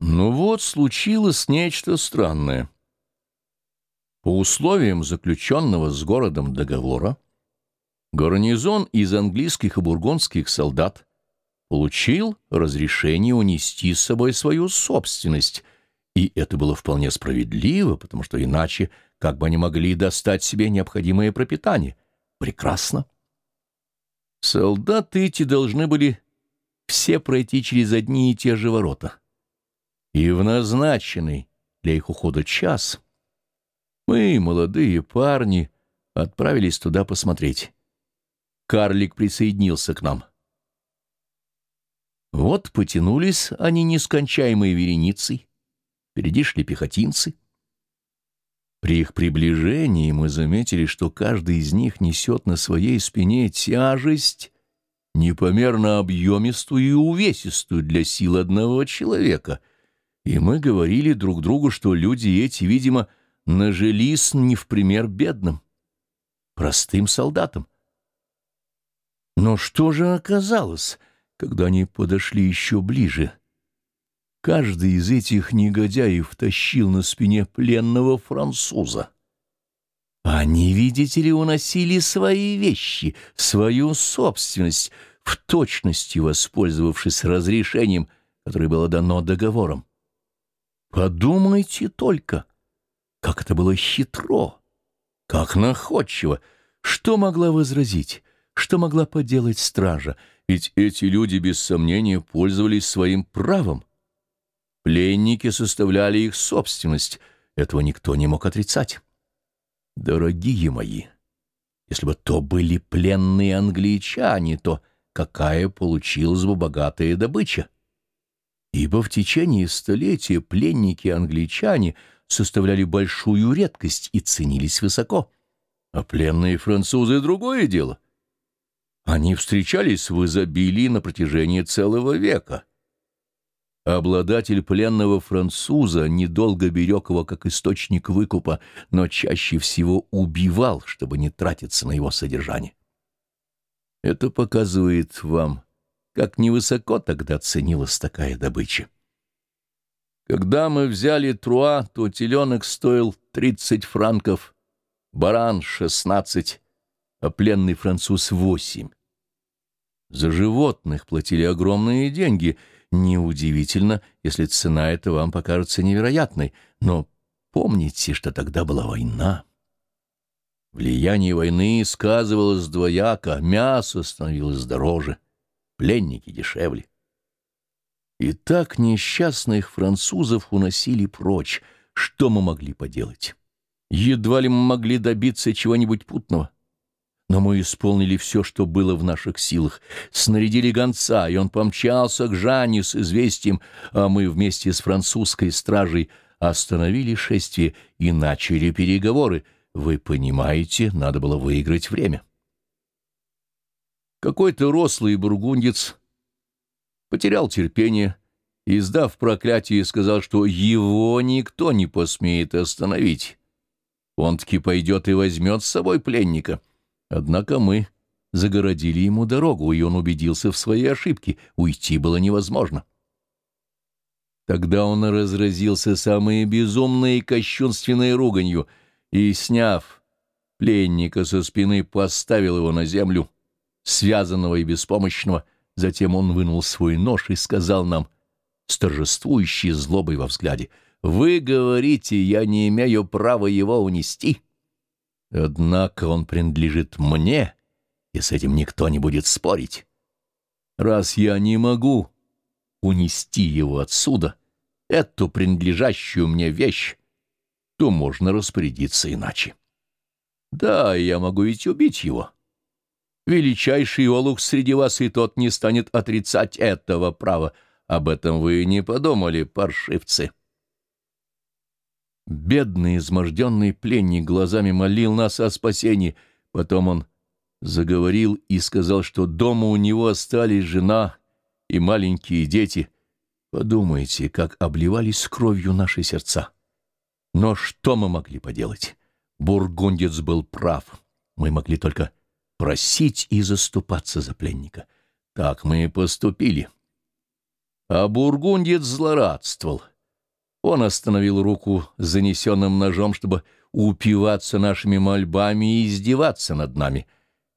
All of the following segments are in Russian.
Ну вот, случилось нечто странное. По условиям заключенного с городом договора, гарнизон из английских и бургундских солдат получил разрешение унести с собой свою собственность, и это было вполне справедливо, потому что иначе как бы они могли достать себе необходимое пропитание. Прекрасно. Солдаты эти должны были все пройти через одни и те же ворота. И в назначенный для их ухода час мы, молодые парни, отправились туда посмотреть. Карлик присоединился к нам. Вот потянулись они нескончаемой вереницей, впереди шли пехотинцы. При их приближении мы заметили, что каждый из них несет на своей спине тяжесть, непомерно объемистую и увесистую для сил одного человека. И мы говорили друг другу, что люди эти, видимо, нажились не в пример бедным, простым солдатам. Но что же оказалось, когда они подошли еще ближе? Каждый из этих негодяев тащил на спине пленного француза. Они, видите ли, уносили свои вещи, свою собственность, в точности воспользовавшись разрешением, которое было дано договором. Подумайте только, как это было хитро, как находчиво, что могла возразить, что могла поделать стража, ведь эти люди без сомнения пользовались своим правом. Пленники составляли их собственность, этого никто не мог отрицать. Дорогие мои, если бы то были пленные англичане, то какая получилась бы богатая добыча? Ибо в течение столетия пленники-англичане составляли большую редкость и ценились высоко. А пленные французы — другое дело. Они встречались в изобилии на протяжении целого века — Обладатель пленного француза недолго берег его как источник выкупа, но чаще всего убивал, чтобы не тратиться на его содержание. Это показывает вам, как невысоко тогда ценилась такая добыча. Когда мы взяли Труа, то теленок стоил 30 франков, баран — 16, а пленный француз — 8. За животных платили огромные деньги — Неудивительно, если цена эта вам покажется невероятной, но помните, что тогда была война. Влияние войны сказывалось двояко, мясо становилось дороже, пленники дешевле. И так несчастных французов уносили прочь. Что мы могли поделать? Едва ли мы могли добиться чего-нибудь путного. Но мы исполнили все, что было в наших силах. Снарядили гонца, и он помчался к Жанне с известием, а мы вместе с французской стражей остановили шествие и начали переговоры. Вы понимаете, надо было выиграть время. Какой-то рослый бургундец потерял терпение и, сдав проклятие, сказал, что его никто не посмеет остановить. Он таки пойдет и возьмет с собой пленника — Однако мы загородили ему дорогу, и он убедился в своей ошибке. Уйти было невозможно. Тогда он разразился самой безумной и кощунственной руганью и, сняв пленника со спины, поставил его на землю, связанного и беспомощного. Затем он вынул свой нож и сказал нам, с торжествующей злобой во взгляде, «Вы говорите, я не имею права его унести». Однако он принадлежит мне, и с этим никто не будет спорить. Раз я не могу унести его отсюда, эту принадлежащую мне вещь, то можно распорядиться иначе. Да, я могу ведь убить его. Величайший олух среди вас и тот не станет отрицать этого права. Об этом вы не подумали, паршивцы. Бедный, изможденный пленник глазами молил нас о спасении. Потом он заговорил и сказал, что дома у него остались жена и маленькие дети. Подумайте, как обливались кровью наши сердца. Но что мы могли поделать? Бургундец был прав. Мы могли только просить и заступаться за пленника. Так мы и поступили. А бургундец злорадствовал. Он остановил руку с занесенным ножом, чтобы упиваться нашими мольбами и издеваться над нами.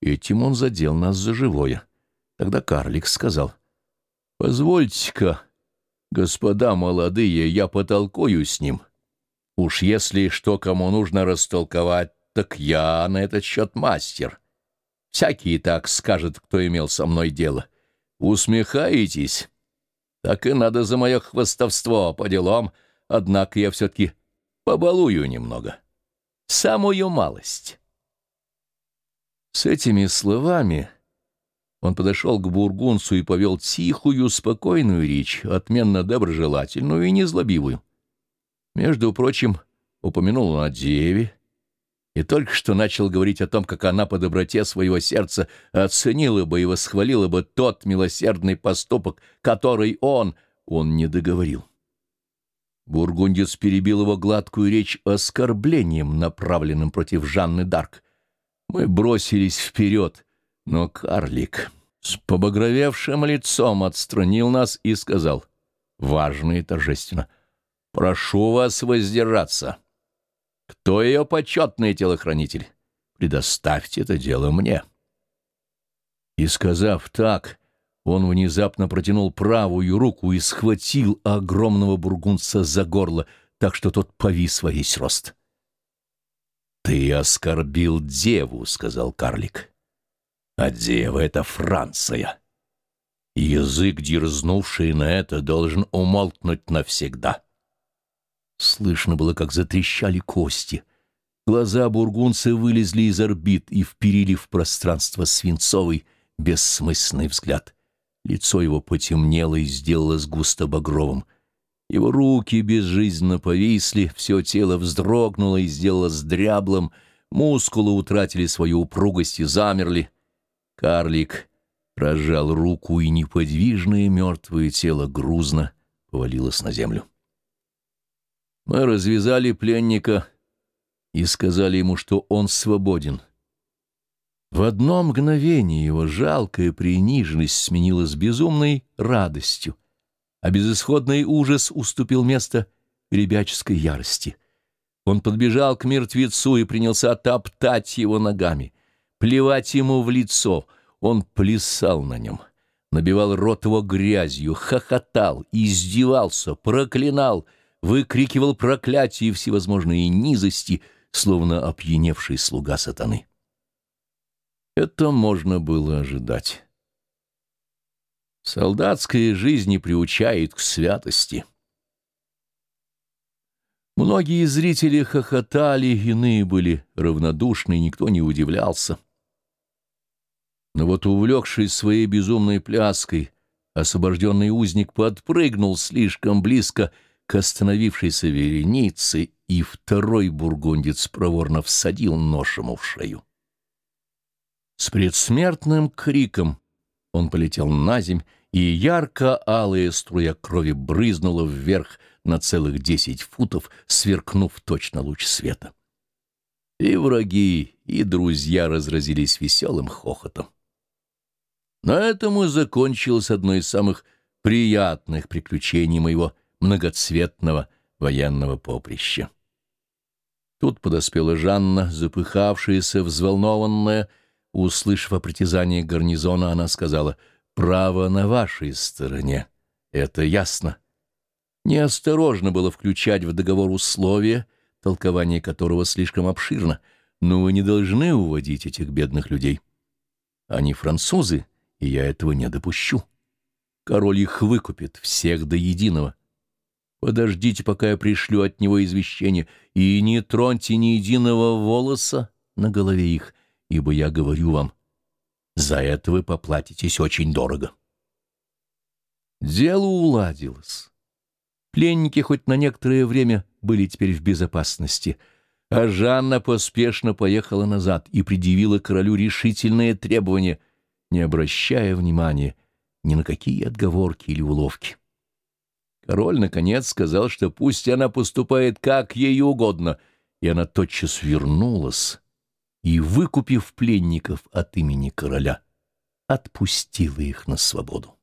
Этим он задел нас за живое. Тогда карлик сказал, «Позвольте-ка, господа молодые, я потолкую с ним. Уж если что кому нужно растолковать, так я на этот счет мастер. Всякий так скажет, кто имел со мной дело. Усмехаетесь? Так и надо за мое хвостовство по делам, однако я все-таки побалую немного. Самую малость». С этими словами... Он подошел к бургунцу и повел тихую, спокойную речь, отменно доброжелательную и незлобивую. Между прочим, упомянул он о деве, и только что начал говорить о том, как она по доброте своего сердца оценила бы и восхвалила бы тот милосердный поступок, который он, он не договорил. Бургундец перебил его гладкую речь оскорблением, направленным против Жанны Дарк. Мы бросились вперед — но карлик с побагровевшим лицом отстранил нас и сказал, важно и торжественно, «Прошу вас воздержаться. Кто ее почетный телохранитель? Предоставьте это дело мне». И, сказав так, он внезапно протянул правую руку и схватил огромного бургунца за горло, так что тот повис во весь рост. «Ты оскорбил деву», — сказал карлик. А дева — это Франция. Язык, дерзнувший на это, должен умолкнуть навсегда. Слышно было, как затрещали кости. Глаза бургунца вылезли из орбит и вперили в пространство свинцовый, бессмысленный взгляд. Лицо его потемнело и сделалось густо багровым. Его руки безжизненно повисли, все тело вздрогнуло и сделалось дряблым, мускулы утратили свою упругость и замерли — Карлик разжал руку, и неподвижное мертвое тело грузно повалилось на землю. Мы развязали пленника и сказали ему, что он свободен. В одно мгновение его жалкая приниженность сменилась безумной радостью, а безысходный ужас уступил место ребяческой ярости. Он подбежал к мертвецу и принялся топтать его ногами — плевать ему в лицо. Он плясал на нем, набивал рот его грязью, хохотал, издевался, проклинал, выкрикивал проклятия и всевозможные низости, словно опьяневший слуга сатаны. Это можно было ожидать. Солдатская жизнь не приучает к святости. Многие зрители хохотали, иные были равнодушны, никто не удивлялся. Но вот увлекшись своей безумной пляской, освобожденный узник подпрыгнул слишком близко к остановившейся веренице, и второй бургундец проворно всадил нож ему в шею. С предсмертным криком он полетел на земь, и ярко-алая струя крови брызнула вверх на целых десять футов, сверкнув точно луч света. И враги, и друзья разразились веселым хохотом. На этом и закончилось одно из самых приятных приключений моего многоцветного военного поприща. Тут подоспела Жанна, запыхавшаяся, взволнованная. Услышав о притязании гарнизона, она сказала, «Право на вашей стороне, это ясно». Неосторожно было включать в договор условия, толкование которого слишком обширно, но вы не должны уводить этих бедных людей. Они французы, и я этого не допущу. Король их выкупит, всех до единого. Подождите, пока я пришлю от него извещение, и не троньте ни единого волоса на голове их, ибо я говорю вам, за это вы поплатитесь очень дорого. Дело уладилось. Пленники хоть на некоторое время были теперь в безопасности, а Жанна поспешно поехала назад и предъявила королю решительные требования — не обращая внимания ни на какие отговорки или уловки. Король, наконец, сказал, что пусть она поступает как ей угодно, и она тотчас вернулась и, выкупив пленников от имени короля, отпустила их на свободу.